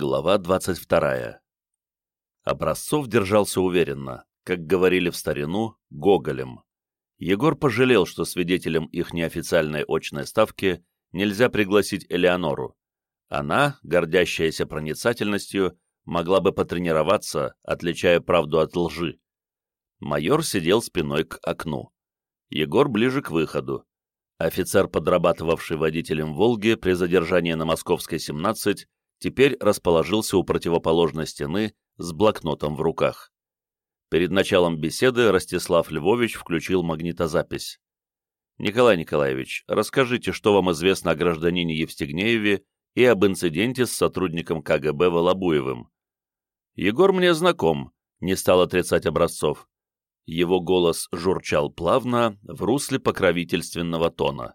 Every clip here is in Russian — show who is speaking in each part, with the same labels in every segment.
Speaker 1: Глава 22. Образцов держался уверенно, как говорили в старину, гоголем. Егор пожалел, что свидетелем их неофициальной очной ставки нельзя пригласить Элеонору. Она, гордящаяся проницательностью, могла бы потренироваться, отличая правду от лжи. Майор сидел спиной к окну. Егор ближе к выходу. Офицер, подрабатывавший водителем «Волги» при задержании на Московской, 17, теперь расположился у противоположной стены с блокнотом в руках. Перед началом беседы Ростислав Львович включил магнитозапись. «Николай Николаевич, расскажите, что вам известно о гражданине Евстигнееве и об инциденте с сотрудником КГБ Волобуевым». «Егор мне знаком», — не стал отрицать Образцов. Его голос журчал плавно, в русле покровительственного тона.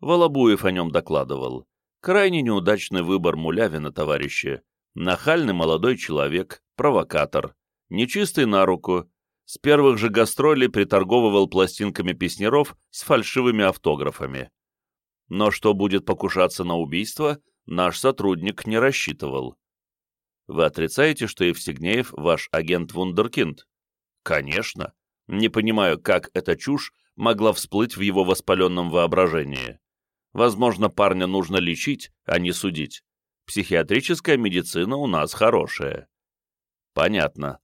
Speaker 1: Волобуев о нем докладывал. Крайне неудачный выбор Мулявина, товарищи. Нахальный молодой человек, провокатор, нечистый на руку. С первых же гастролей приторговывал пластинками песнеров с фальшивыми автографами. Но что будет покушаться на убийство, наш сотрудник не рассчитывал. Вы отрицаете, что Евстигнеев ваш агент Вундеркинд? Конечно. Не понимаю, как эта чушь могла всплыть в его воспаленном воображении. Возможно, парня нужно лечить, а не судить. Психиатрическая медицина у нас хорошая. Понятно.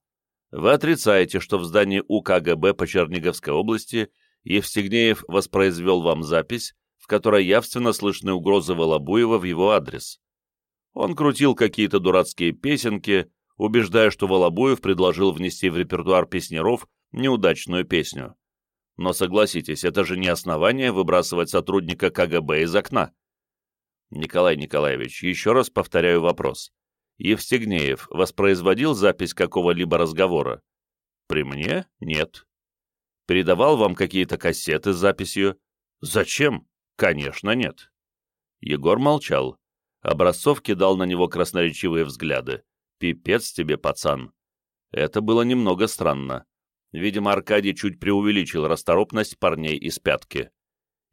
Speaker 1: Вы отрицаете, что в здании УКГБ по Черниговской области Евстигнеев воспроизвел вам запись, в которой явственно слышны угрозы Волобуева в его адрес. Он крутил какие-то дурацкие песенки, убеждая, что Волобуев предложил внести в репертуар песнеров неудачную песню. Но согласитесь, это же не основание выбрасывать сотрудника КГБ из окна. Николай Николаевич, еще раз повторяю вопрос. Евстигнеев воспроизводил запись какого-либо разговора? При мне? Нет. Передавал вам какие-то кассеты с записью? Зачем? Конечно, нет. Егор молчал. Образцов кидал на него красноречивые взгляды. «Пипец тебе, пацан!» Это было немного странно. Видимо, Аркадий чуть преувеличил расторопность парней из пятки.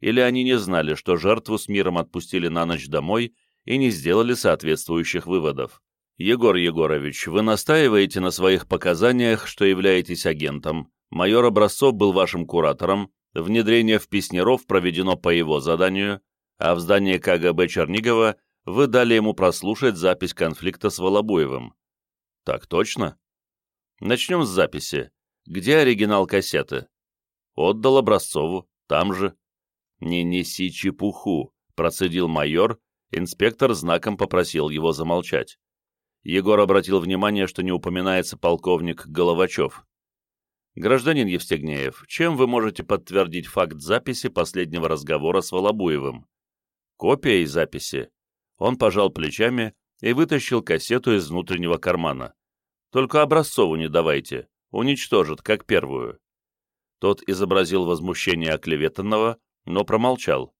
Speaker 1: Или они не знали, что жертву с миром отпустили на ночь домой и не сделали соответствующих выводов. «Егор Егорович, вы настаиваете на своих показаниях, что являетесь агентом. Майор Образцов был вашим куратором, внедрение в Песнеров проведено по его заданию, а в здании КГБ Чернигова вы дали ему прослушать запись конфликта с Волобуевым». «Так точно?» Начнем с записи. Где оригинал кассеты? Отдал Образцову, там же. Не неси чепуху, процедил майор, инспектор знаком попросил его замолчать. Егор обратил внимание, что не упоминается полковник Головачев. «Гражданин Евстигнеев, чем вы можете подтвердить факт записи последнего разговора с Волобуевым?» «Копия из записи». Он пожал плечами и вытащил кассету из внутреннего кармана. «Только Образцову не давайте уничтожит, как первую. Тот изобразил возмущение оклеветанного, но промолчал.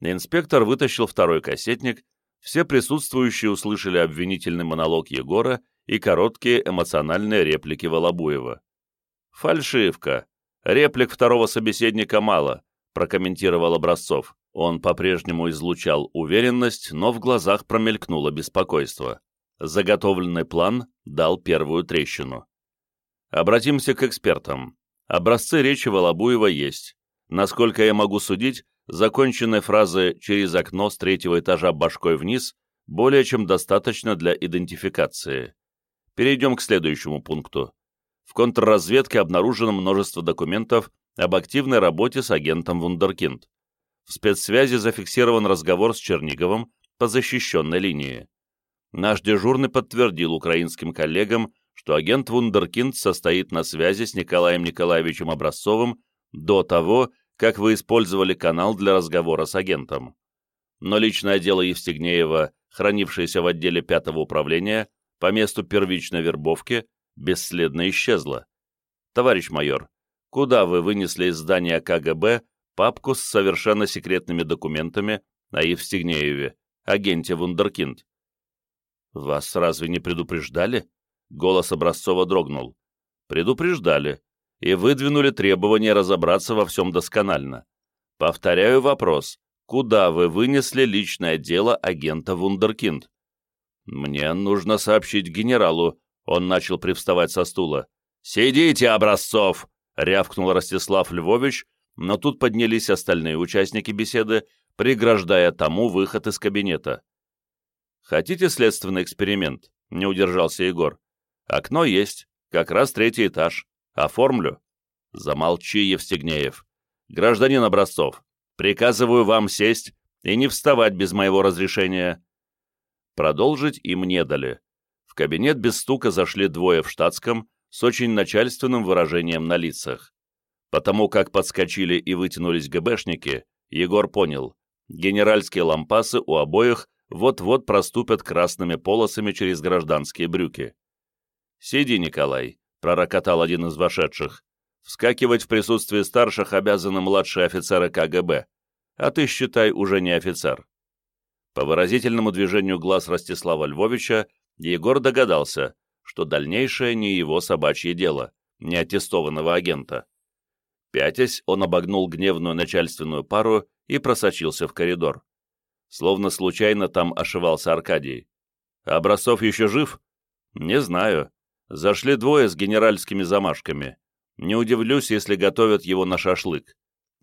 Speaker 1: Инспектор вытащил второй кассетник, все присутствующие услышали обвинительный монолог Егора и короткие эмоциональные реплики Волобуева. «Фальшивка. Реплик второго собеседника мало», прокомментировал Образцов. Он по-прежнему излучал уверенность, но в глазах промелькнуло беспокойство. Заготовленный план дал первую трещину. Обратимся к экспертам. Образцы речи Волобуева есть. Насколько я могу судить, законченной фразы «через окно с третьего этажа башкой вниз» более чем достаточно для идентификации. Перейдем к следующему пункту. В контрразведке обнаружено множество документов об активной работе с агентом Вундеркинд. В спецсвязи зафиксирован разговор с Черниговым по защищенной линии. Наш дежурный подтвердил украинским коллегам, что агент Вундеркинд состоит на связи с Николаем Николаевичем Образцовым до того, как вы использовали канал для разговора с агентом. Но личное дело Евстигнеева, хранившееся в отделе пятого управления, по месту первичной вербовки, бесследно исчезло. Товарищ майор, куда вы вынесли из здания КГБ папку с совершенно секретными документами о Евстигнееве, агенте Вундеркинд? Вас разве не предупреждали? Голос Образцова дрогнул. Предупреждали и выдвинули требование разобраться во всем досконально. Повторяю вопрос. Куда вы вынесли личное дело агента Вундеркинд? «Мне нужно сообщить генералу», — он начал привставать со стула. «Сидите, Образцов!» — рявкнул Ростислав Львович, но тут поднялись остальные участники беседы, преграждая тому выход из кабинета. «Хотите следственный эксперимент?» — не удержался Егор. «Окно есть, как раз третий этаж. Оформлю». «Замолчи, Евстигнеев. Гражданин Образцов, приказываю вам сесть и не вставать без моего разрешения». Продолжить им не дали. В кабинет без стука зашли двое в штатском с очень начальственным выражением на лицах. Потому как подскочили и вытянулись ГБшники, Егор понял, генеральские лампасы у обоих вот-вот проступят красными полосами через гражданские брюки. «Сиди, Николай», — пророкотал один из вошедших. «Вскакивать в присутствии старших обязаны младшие офицеры КГБ, а ты, считай, уже не офицер». По выразительному движению глаз Ростислава Львовича Егор догадался, что дальнейшее не его собачье дело, не аттестованного агента. Пятясь, он обогнул гневную начальственную пару и просочился в коридор. Словно случайно там ошивался Аркадий. «Образцов еще жив?» «Не знаю. Зашли двое с генеральскими замашками. Не удивлюсь, если готовят его на шашлык.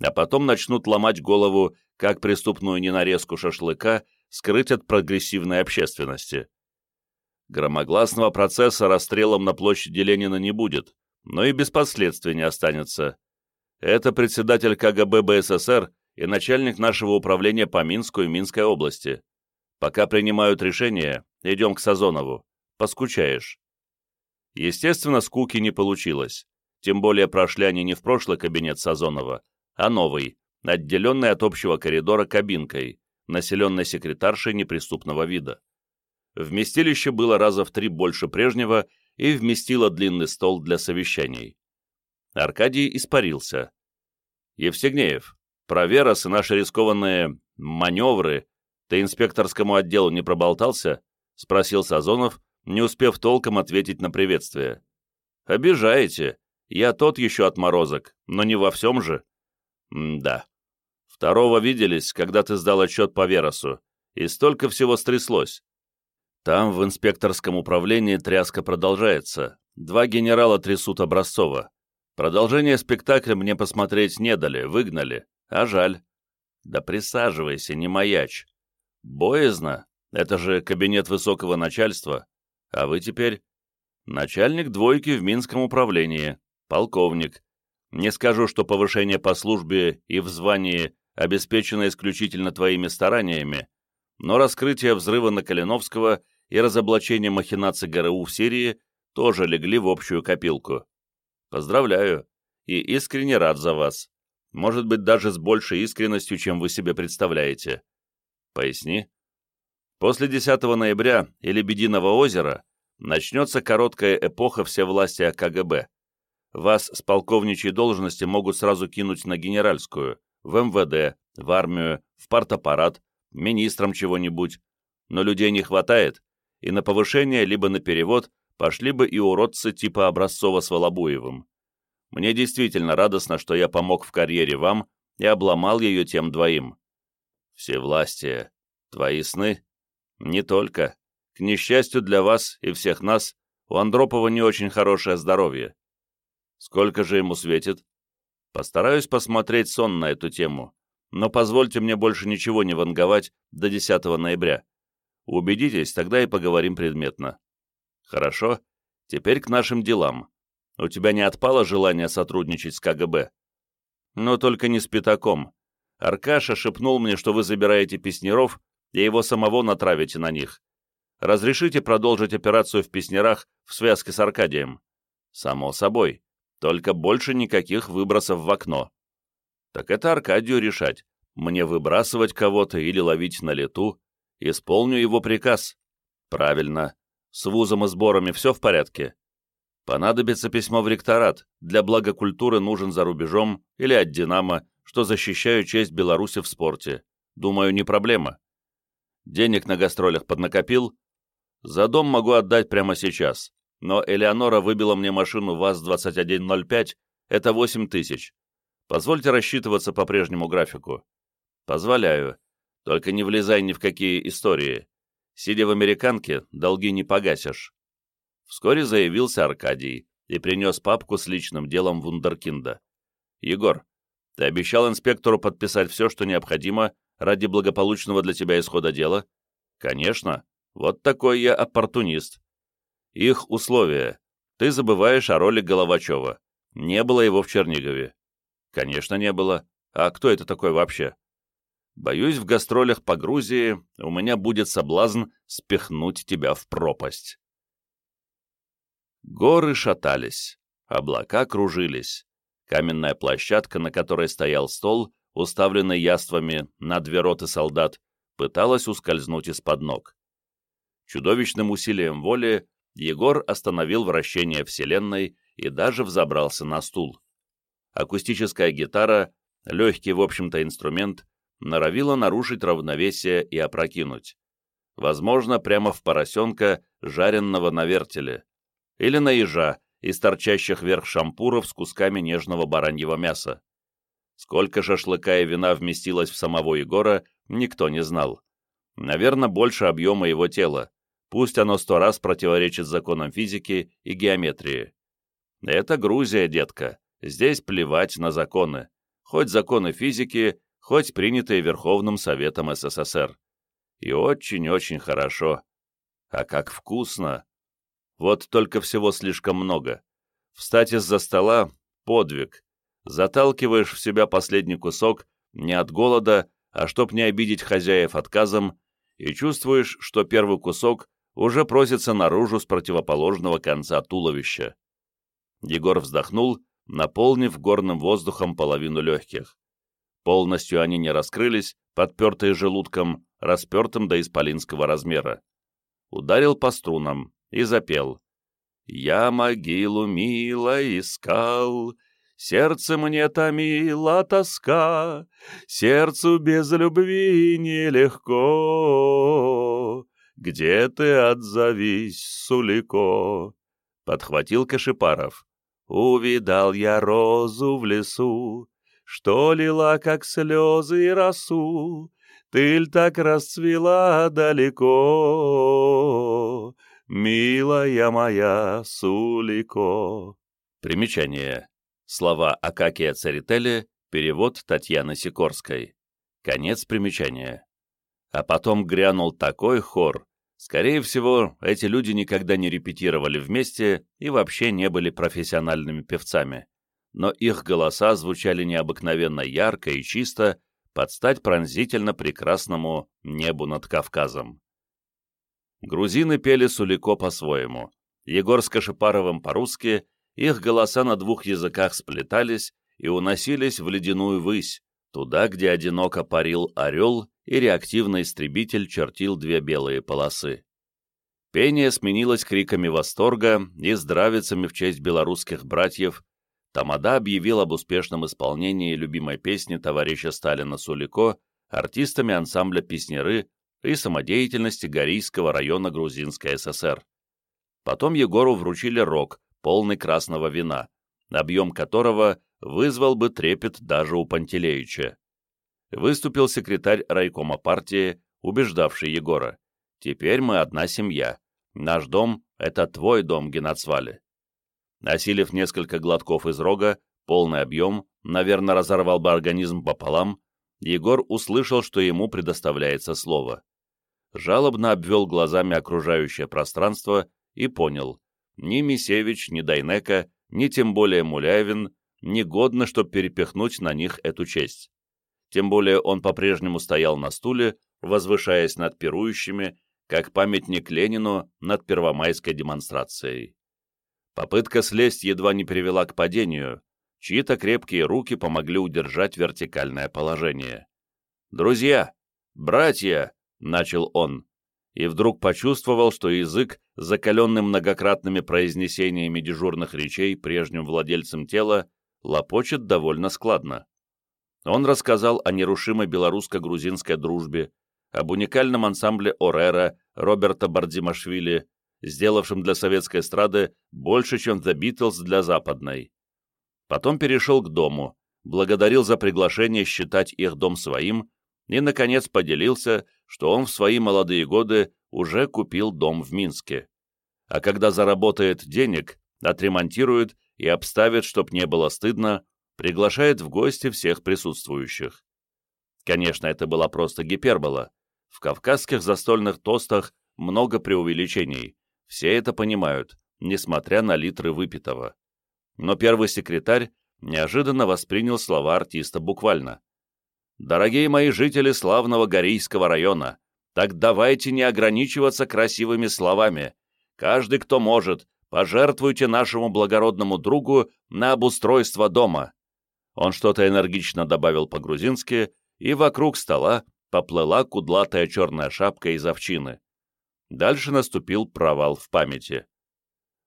Speaker 1: А потом начнут ломать голову, как преступную ненарезку шашлыка скрыть от прогрессивной общественности. Громогласного процесса расстрелом на площади Ленина не будет, но и без последствий не останется. Это председатель КГБ БССР и начальник нашего управления по Минску и Минской области. Пока принимают решение, идем к Сазонову. Поскучаешь. Естественно, скуки не получилось. Тем более прошли они не в прошлый кабинет Сазонова, а новый, отделенный от общего коридора кабинкой, населенной секретаршей неприступного вида. Вместилище было раза в три больше прежнего и вместило длинный стол для совещаний. Аркадий испарился. «Евстигнеев, про Верос и наши рискованные маневры ты инспекторскому отделу не проболтался?» — спросил Сазонов, не успев толком ответить на приветствие. «Обижаете. Я тот еще отморозок, но не во всем же». М «Да. Второго виделись, когда ты сдал отчет по Веросу, и столько всего стряслось. Там, в инспекторском управлении, тряска продолжается. Два генерала трясут Образцова. Продолжение спектакля мне посмотреть не дали, выгнали. А жаль. Да присаживайся, не маячь. Боязно. Это же кабинет высокого начальства. А вы теперь? Начальник двойки в Минском управлении. Полковник. Не скажу, что повышение по службе и в звании обеспечена исключительно твоими стараниями, но раскрытие взрыва на Калиновского и разоблачение махинаций ГРУ в Сирии тоже легли в общую копилку. Поздравляю и искренне рад за вас. Может быть, даже с большей искренностью, чем вы себе представляете. Поясни. После 10 ноября и Лебединого озера начнется короткая эпоха всевластия КГБ. Вас с полковничьей должности могут сразу кинуть на генеральскую, в МВД, в армию, в партаппарат, министром чего-нибудь. Но людей не хватает, и на повышение либо на перевод пошли бы и уродцы типа Образцова с Волобуевым. Мне действительно радостно, что я помог в карьере вам и обломал ее тем двоим. Все власти, твои сны? Не только. К несчастью для вас и всех нас, у Андропова не очень хорошее здоровье. Сколько же ему светит? Постараюсь посмотреть сон на эту тему, но позвольте мне больше ничего не ванговать до 10 ноября. Убедитесь, тогда и поговорим предметно. Хорошо, теперь к нашим делам. У тебя не отпало желание сотрудничать с КГБ? Но только не с пятаком. Аркаша шепнул мне, что вы забираете песнеров и его самого натравите на них. Разрешите продолжить операцию в песнерах в связке с Аркадием? Само собой. Только больше никаких выбросов в окно. Так это Аркадию решать, мне выбрасывать кого-то или ловить на лету. Исполню его приказ. Правильно. С вузом и сборами все в порядке? Понадобится письмо в ректорат. Для блага культуры нужен за рубежом или от «Динамо», что защищаю честь Беларуси в спорте. Думаю, не проблема. Денег на гастролях поднакопил? За дом могу отдать прямо сейчас но Элеонора выбила мне машину ВАЗ-2105, это 8 тысяч. Позвольте рассчитываться по прежнему графику. Позволяю. Только не влезай ни в какие истории. Сидя в американке, долги не погасишь. Вскоре заявился Аркадий и принес папку с личным делом вундеркинда. «Егор, ты обещал инспектору подписать все, что необходимо ради благополучного для тебя исхода дела?» «Конечно. Вот такой я оппортунист. Их условия. Ты забываешь о роли Головачева. Не было его в Чернигове». «Конечно, не было. А кто это такой вообще?» «Боюсь, в гастролях по Грузии у меня будет соблазн спихнуть тебя в пропасть». Горы шатались, облака кружились. Каменная площадка, на которой стоял стол, уставленный яствами на две роты солдат, пыталась ускользнуть из-под ног. Чудовищным усилием воли Егор остановил вращение Вселенной и даже взобрался на стул. Акустическая гитара, легкий, в общем-то, инструмент, норовила нарушить равновесие и опрокинуть. Возможно, прямо в поросенка, жаренного на вертеле или на ежа из торчащих вверх шампуров с кусками нежного бараньего мяса. Сколько шашлыка и вина вместилось в самого Егора, никто не знал. Наверное, больше объема его тела, пусть оно сто раз противоречит законам физики и геометрии. Это Грузия, детка, здесь плевать на законы, хоть законы физики, хоть принятые Верховным Советом СССР. И очень-очень хорошо. А как вкусно! Вот только всего слишком много. Встать из-за стола — подвиг. Заталкиваешь в себя последний кусок не от голода, а чтоб не обидеть хозяев отказом, и чувствуешь, что первый кусок уже просится наружу с противоположного конца туловища. Егор вздохнул, наполнив горным воздухом половину легких. Полностью они не раскрылись, подпертые желудком, распертым до исполинского размера. Ударил по струнам, и запел. «Я могилу мило искал, Сердце мне томила тоска, Сердцу без любви нелегко. Где ты отзовись, Сулико?» Подхватил Кашипаров. «Увидал я розу в лесу, Что лила, как слезы и росу, Тыль так расцвела далеко, «Милая моя Сулико». Примечание. Слова Акакия Царители, перевод Татьяны Сикорской. Конец примечания. А потом грянул такой хор. Скорее всего, эти люди никогда не репетировали вместе и вообще не были профессиональными певцами. Но их голоса звучали необыкновенно ярко и чисто, под стать пронзительно прекрасному небу над Кавказом. Грузины пели Сулико по-своему. Егор с Кашипаровым по-русски, их голоса на двух языках сплетались и уносились в ледяную высь, туда, где одиноко парил орел и реактивный истребитель чертил две белые полосы. Пение сменилось криками восторга и здравицами в честь белорусских братьев. Тамада объявил об успешном исполнении любимой песни товарища Сталина Сулико артистами ансамбля «Песнеры» и самодеятельности Горийского района Грузинской ССР. Потом Егору вручили рог, полный красного вина, объем которого вызвал бы трепет даже у Пантелеича. Выступил секретарь райкома партии, убеждавший Егора. «Теперь мы одна семья. Наш дом — это твой дом, Геннадсвали». Осилив несколько глотков из рога, полный объем, наверное, разорвал бы организм пополам, Егор услышал, что ему предоставляется слово жалобно обвел глазами окружающее пространство и понял, ни Мисевич, ни Дайнека, ни тем более Муляевин не годно, чтобы перепихнуть на них эту честь. Тем более он по-прежнему стоял на стуле, возвышаясь над пирующими, как памятник Ленину над первомайской демонстрацией. Попытка слезть едва не привела к падению, чьи-то крепкие руки помогли удержать вертикальное положение. «Друзья! Братья!» начал он, и вдруг почувствовал, что язык, закаленный многократными произнесениями дежурных речей прежним владельцем тела, лопочет довольно складно. Он рассказал о нерушимой белорусско-грузинской дружбе, об уникальном ансамбле Орера Роберта Бардимашвили, сделавшем для советской эстрады больше, чем The Beatles для западной. Потом перешел к дому, благодарил за приглашение считать их дом своим и, наконец, поделился, что он в свои молодые годы уже купил дом в Минске. А когда заработает денег, отремонтирует и обставит, чтоб не было стыдно, приглашает в гости всех присутствующих. Конечно, это была просто гипербола. В кавказских застольных тостах много преувеличений. Все это понимают, несмотря на литры выпитого. Но первый секретарь неожиданно воспринял слова артиста буквально. «Дорогие мои жители славного Горийского района, так давайте не ограничиваться красивыми словами. Каждый, кто может, пожертвуйте нашему благородному другу на обустройство дома». Он что-то энергично добавил по-грузински, и вокруг стола поплыла кудлатая черная шапка из овчины. Дальше наступил провал в памяти.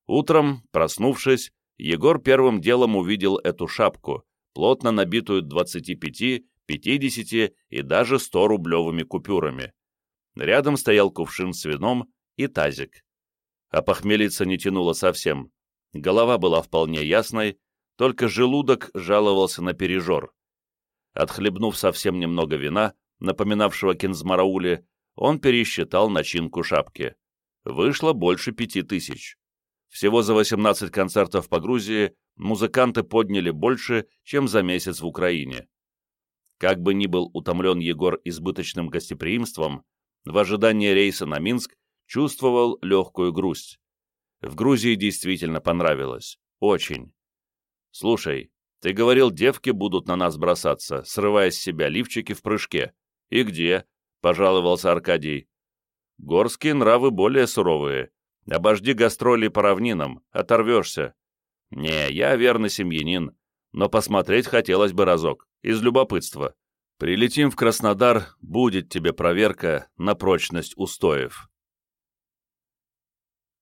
Speaker 1: Утром, проснувшись, Егор первым делом увидел эту шапку, плотно набитую 25, 50 и даже 100-рублевыми купюрами. Рядом стоял кувшин с вином и тазик. А похмелиться не тянуло совсем. Голова была вполне ясной, только желудок жаловался на пережор. Отхлебнув совсем немного вина, напоминавшего кинзмараули, он пересчитал начинку шапки. Вышло больше пяти тысяч. Всего за 18 концертов по Грузии музыканты подняли больше, чем за месяц в Украине. Как бы ни был утомлен Егор избыточным гостеприимством, в ожидании рейса на Минск чувствовал легкую грусть. В Грузии действительно понравилось. Очень. «Слушай, ты говорил, девки будут на нас бросаться, срывая с себя лифчики в прыжке. И где?» — пожаловался Аркадий. «Горские нравы более суровые. Обожди гастроли по равнинам, оторвешься. Не, я верный семьянин, но посмотреть хотелось бы разок, из любопытства. Прилетим в Краснодар, будет тебе проверка на прочность устоев.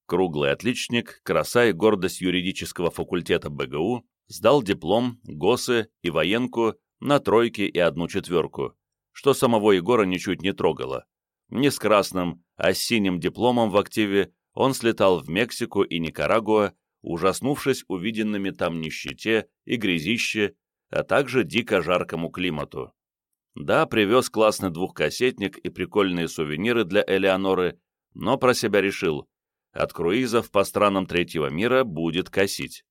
Speaker 1: Круглый отличник, краса и гордость юридического факультета БГУ, сдал диплом, ГОСы и военку на тройки и одну четверку, что самого Егора ничуть не трогало. Не с красным, а с синим дипломом в активе он слетал в Мексику и Никарагуа, ужаснувшись увиденными там нищете и грязище, а также дико жаркому климату. Да, привез классный двухкассетник и прикольные сувениры для Элеоноры, но про себя решил, от круизов по странам третьего мира будет косить.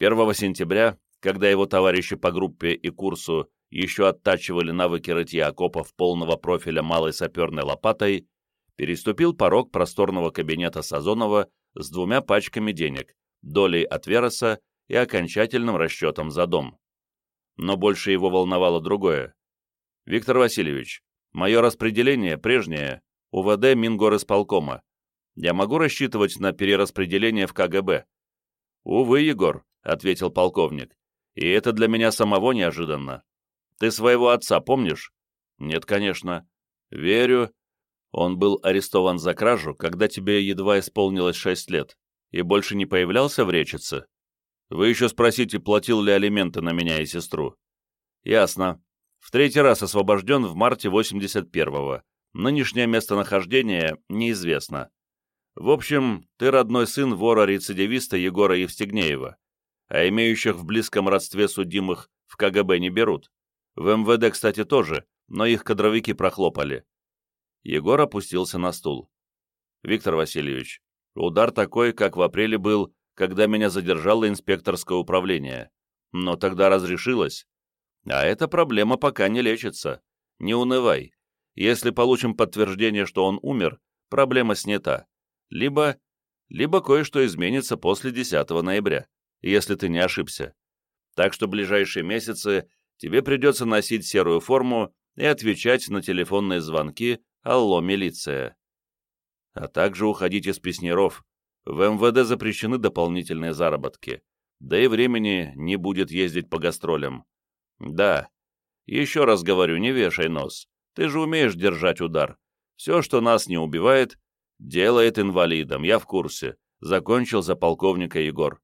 Speaker 1: 1 сентября, когда его товарищи по группе и курсу еще оттачивали навыки рытья окопов полного профиля малой саперной лопатой, переступил порог просторного кабинета Сазонова с двумя пачками денег, долей от Вероса и окончательным расчетом за дом. Но больше его волновало другое. «Виктор Васильевич, мое распределение прежнее, УВД Мингорисполкома. Я могу рассчитывать на перераспределение в КГБ?» «Увы, Егор», — ответил полковник, — «и это для меня самого неожиданно. Ты своего отца помнишь?» «Нет, конечно». «Верю, он был арестован за кражу, когда тебе едва исполнилось шесть лет, и больше не появлялся в Речице? Вы еще спросите, платил ли алименты на меня и сестру. Ясно. В третий раз освобожден в марте 81-го. Нынешнее местонахождение неизвестно. В общем, ты родной сын вора-рецидивиста Егора Евстигнеева, а имеющих в близком родстве судимых в КГБ не берут. В МВД, кстати, тоже, но их кадровики прохлопали. Егор опустился на стул. «Виктор Васильевич, удар такой, как в апреле был, когда меня задержало инспекторское управление. Но тогда разрешилось. А эта проблема пока не лечится. Не унывай. Если получим подтверждение, что он умер, проблема снята. Либо... либо кое-что изменится после 10 ноября, если ты не ошибся. Так что ближайшие месяцы тебе придется носить серую форму и отвечать на телефонные звонки «Алло, милиция!» А также уходить из песняров. В МВД запрещены дополнительные заработки. Да и времени не будет ездить по гастролям. Да, еще раз говорю, не вешай нос. Ты же умеешь держать удар. Все, что нас не убивает, делает инвалидом, я в курсе. Закончил за полковника Егор.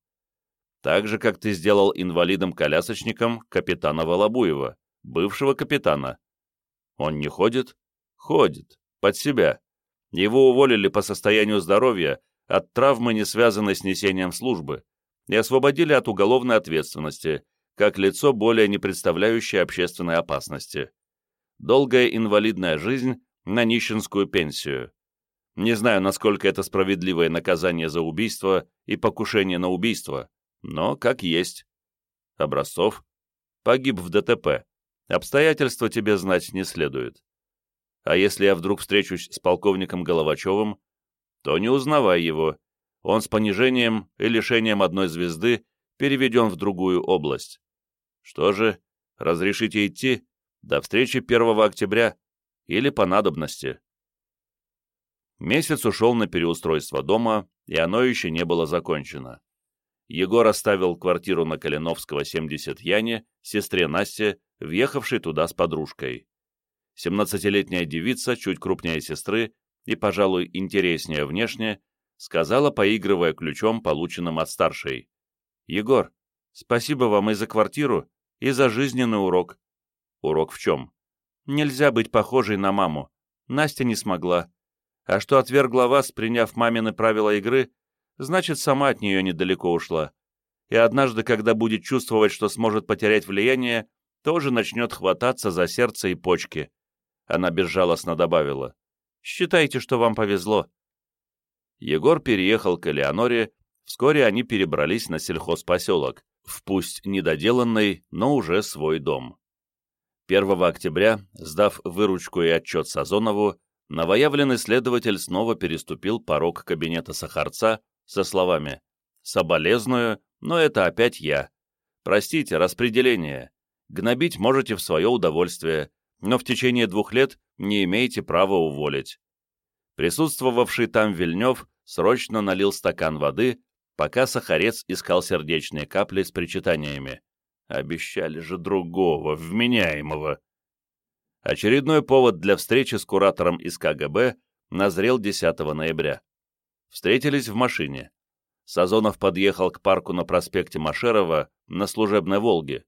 Speaker 1: Так же, как ты сделал инвалидом-колясочником капитана Волобуева, бывшего капитана. Он не ходит? Ходит. Под себя. Его уволили по состоянию здоровья от травмы, не связанной с несением службы, и освободили от уголовной ответственности, как лицо, более не представляющее общественной опасности. Долгая инвалидная жизнь на нищенскую пенсию. Не знаю, насколько это справедливое наказание за убийство и покушение на убийство, но как есть. Образцов погиб в ДТП. Обстоятельства тебе знать не следует. А если я вдруг встречусь с полковником Головачевым, то не узнавай его. Он с понижением и лишением одной звезды переведен в другую область. Что же, разрешите идти? До встречи 1 октября или по надобности. Месяц ушел на переустройство дома, и оно еще не было закончено. Егор оставил квартиру на Калиновского, 70 Яне, сестре Насте, въехавшей туда с подружкой. 17-летняя девица, чуть крупнее сестры и, пожалуй, интереснее внешне, сказала, поигрывая ключом, полученным от старшей. «Егор, спасибо вам и за квартиру, и за жизненный урок». «Урок в чем?» «Нельзя быть похожей на маму. Настя не смогла. А что отвергла вас, приняв мамины правила игры, значит, сама от нее недалеко ушла. И однажды, когда будет чувствовать, что сможет потерять влияние, тоже начнет хвататься за сердце и почки. Она безжалостно добавила. «Считайте, что вам повезло». Егор переехал к Элеоноре, вскоре они перебрались на сельхозпоселок, в пусть недоделанный, но уже свой дом. 1 октября, сдав выручку и отчет Сазонову, новоявленный следователь снова переступил порог кабинета Сахарца со словами «Соболезную, но это опять я. Простите, распределение. Гнобить можете в свое удовольствие, но в течение двух лет не имеете права уволить». Присутствовавший там Вильнев срочно налил стакан воды, пока Сахарец искал сердечные капли с причитаниями. Обещали же другого, вменяемого. Очередной повод для встречи с куратором из КГБ назрел 10 ноября. Встретились в машине. Сазонов подъехал к парку на проспекте Машерова на служебной «Волге».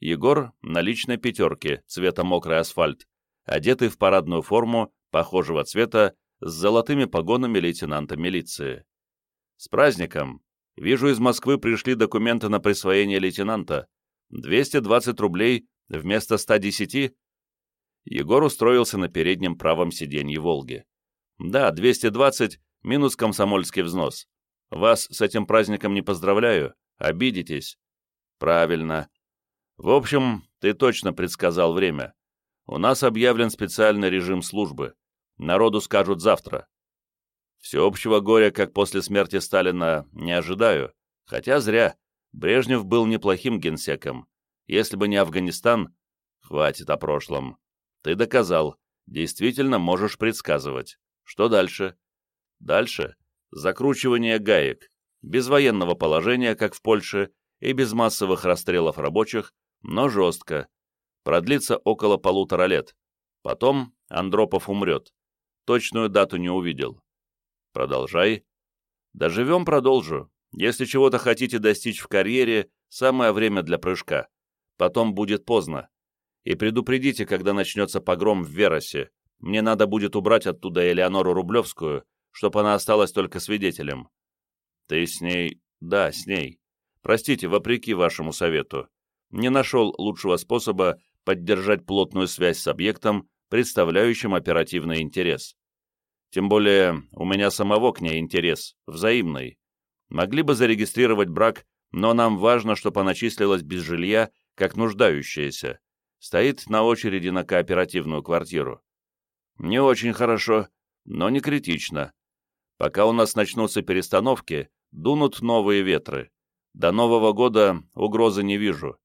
Speaker 1: Егор на личной пятерке, цвета мокрый асфальт, одетый в парадную форму, похожего цвета, с золотыми погонами лейтенанта милиции. «С праздником! Вижу, из Москвы пришли документы на присвоение лейтенанта. 220 рублей вместо 110 Егор устроился на переднем правом сиденье «Волги». «Да, 220 минус комсомольский взнос. Вас с этим праздником не поздравляю, обидитесь». «Правильно. В общем, ты точно предсказал время. У нас объявлен специальный режим службы. Народу скажут завтра. Всеобщего горя, как после смерти Сталина, не ожидаю. Хотя зря. Брежнев был неплохим генсеком. Если бы не Афганистан... Хватит о прошлом. Ты доказал. Действительно можешь предсказывать. Что дальше? Дальше закручивание гаек. Без военного положения, как в Польше, и без массовых расстрелов рабочих, но жестко. Продлится около полутора лет. Потом Андропов умрет. Точную дату не увидел. Продолжай. Доживем, продолжу. Если чего-то хотите достичь в карьере, самое время для прыжка. Потом будет поздно. И предупредите, когда начнется погром в Веросе. Мне надо будет убрать оттуда Элеонору Рублевскую, чтобы она осталась только свидетелем. Ты с ней... Да, с ней. Простите, вопреки вашему совету. Не нашел лучшего способа поддержать плотную связь с объектом, представляющим оперативный интерес. Тем более, у меня самого к ней интерес, взаимный. Могли бы зарегистрировать брак, но нам важно, чтобы она числилась без жилья, как нуждающаяся стоит на очереди на кооперативную квартиру. Не очень хорошо, но не критично. Пока у нас начнутся перестановки, дунут новые ветры. До Нового года угрозы не вижу.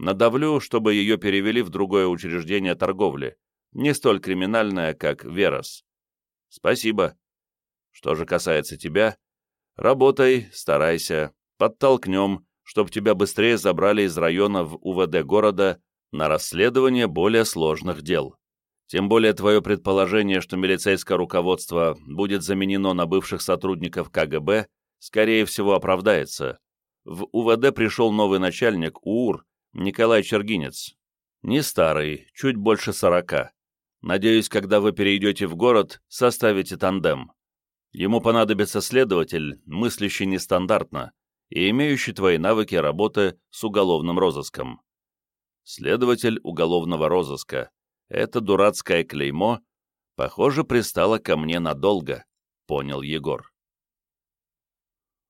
Speaker 1: Надавлю, чтобы ее перевели в другое учреждение торговли, не столь криминальное, как Верос. Спасибо. Что же касается тебя, работай, старайся, подтолкнем, чтобы тебя быстрее забрали из района в УВД города на расследование более сложных дел. Тем более твое предположение, что милицейское руководство будет заменено на бывших сотрудников КГБ, скорее всего оправдается. В УВД пришел новый начальник УУР Николай Чергинец. Не старый, чуть больше сорока. Надеюсь, когда вы перейдете в город, составите тандем. Ему понадобится следователь, мыслящий нестандартно и имеющий твои навыки работы с уголовным розыском следователь уголовного розыска. Это дурацкое клеймо, похоже, пристало ко мне надолго. понял Егор.